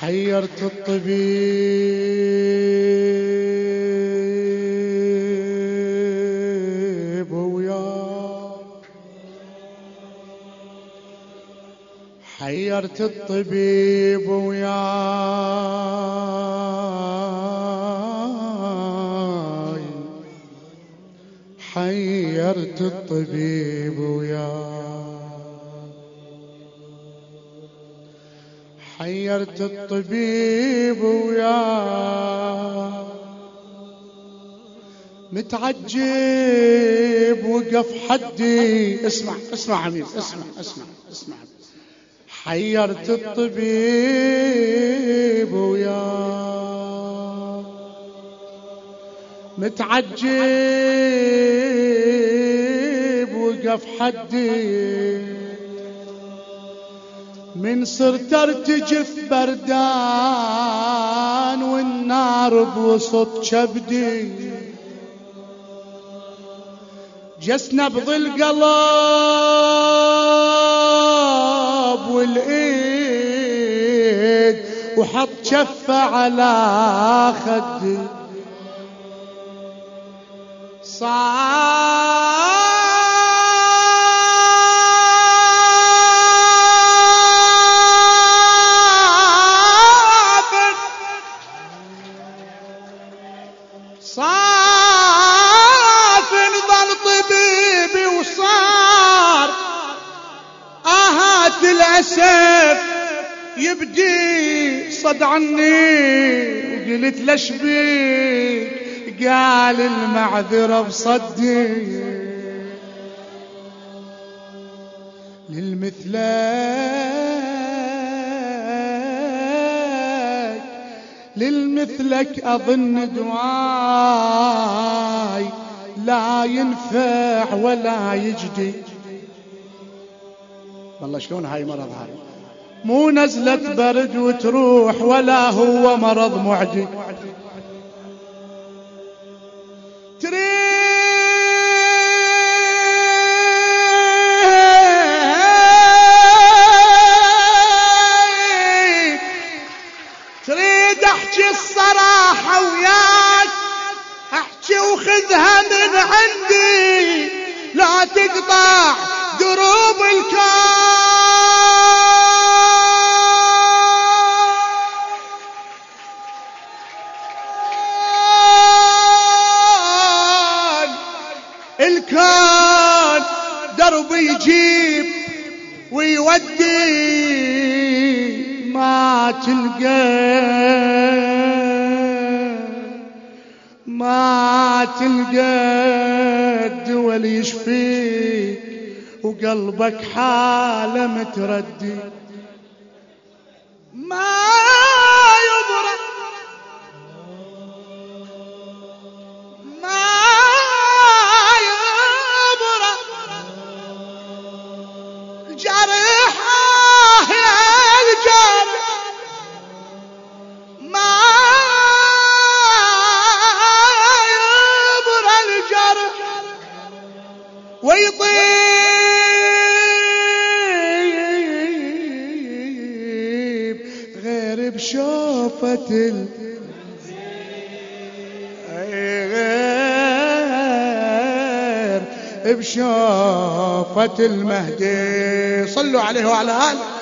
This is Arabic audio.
حيرت الطبيب وياه حيرت الطبيب وياي حيرت الطبيب وياي حيرت الطبيب وياه متعجب وقف حدي. اسمع اسمع عميد اسمع اسمع اسمع. حيرت الطبيب وياه متعجب وقف حدي. من صرت ارتجف بردان والنار بوسط كبدي جس نبض القلب والإيد وحط كفه على خدي صافن الأسف يبدي صد عني. وقلت ليش بيك؟ قال المعذرة بصدي للمثلك للمثلك أظن دعاي. لا ينفع ولا يجدي. والله شلون هاي مرض هاي؟ مو نزلة برد وتروح ولا هو مرض معدي تريد تريد أحكي الصراحة وياك أحكي وخذها من عندي. لا تقطع دروب الكون. يجيب ويودي ما تلقى. ما تلقى الدول يشفيك وقلبك حالة متردي. ما ويطيب غير بشوفة غير بشوفة المهدي. صلوا عليه وعلى آله.